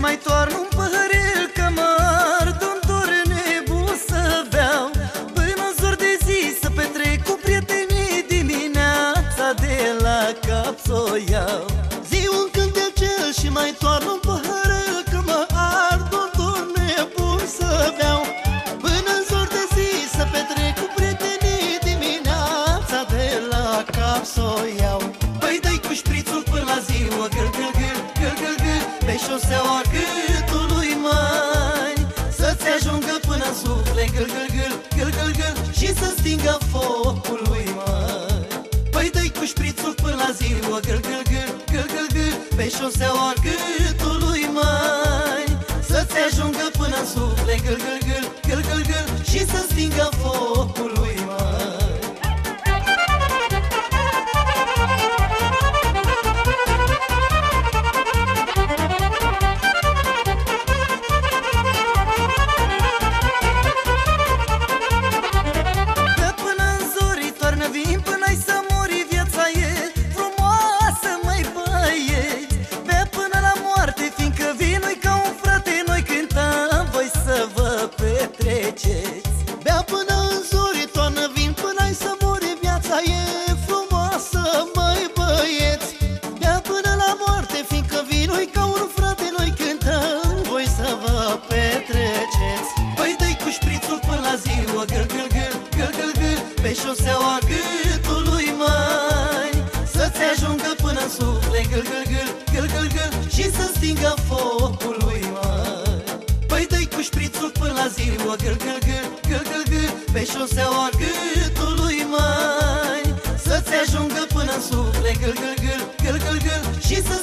mai toarnă un păhărel Că mă ard un dor nebun să beau. Până în zor de zi să petrec cu prietenii Dimineața de la cap s-o iau. Ziua când de cel și mai toarnă un păhărel Că mă ard un dor nebun să beau. Până în zor de zi să petrec cu prietenii Dimineața de la cap s-o iau. Păi dai cu șprițul până la ziua Gâl, gâl, gâl, gâl, gâl, gâl Pe șoseaua gâtului mai Să-ți ajungă până în suflet Gâl, gâl, gâl, gâl, gâl, gâl Și să stingă focului mai Păi dai cu șprițul până la ziua Gâl, gâl, gâl, gâl, gâl, gâl Pe șoseaua gâtului Pe șoseaua gâtului mai Să-ți ajungă până în suflet Gâl, gâl, gâl, gâl, gâl, gâl Și să stingă focului mai Păi dai cu șprițul până la ziua Gâl, gâl, gâl, gâl, gâl, gâl Pe șoseaua gâtului mai Să-ți ajungă până în suflet Gâl, gâl, gâl, gâl, gâl, gâl Și să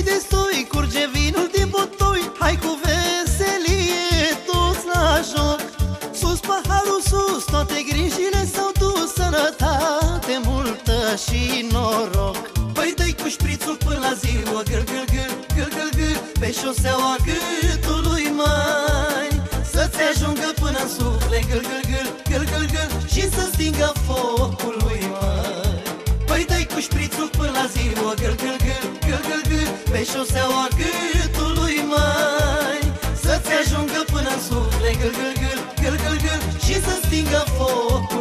Muzica-i de stoi, curge vinul din butoi Hai cu veselie, toți la joc. Sus paharul sus, toate grijile s-au dus Sănătate multă și noroc. Păi dai cu șprițul până la ziua Gâl, gâl, gâl, gâl, gâl, gâl Pe șoseaua gâtului mai Să-ți ajungă până în suflet Gâl, gâl, gâl, gâl, gâl, gâl Pe șoseaua gâtului mai Să-ți ajungă până în suflet Gâl, gâl, gâl, gâl, gâl, gâl Și să stingă focului